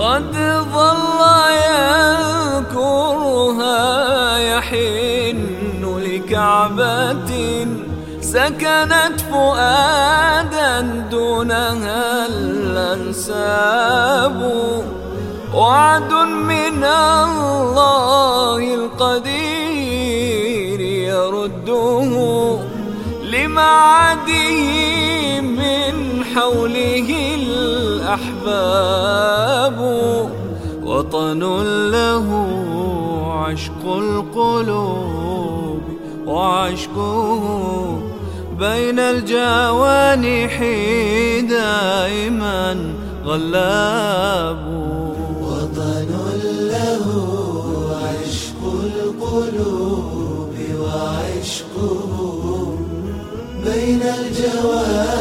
قد ظل يذكرها يحن لكعبة سكنت فؤادا دونها الأنساب وعد من الله القدير يرده لمعده من حوله الأحباب وطن له عشق القلوب وعشقه بين الجوانح دائما غلاب. وطن له عشق القلوب وعشقه بين الجوانح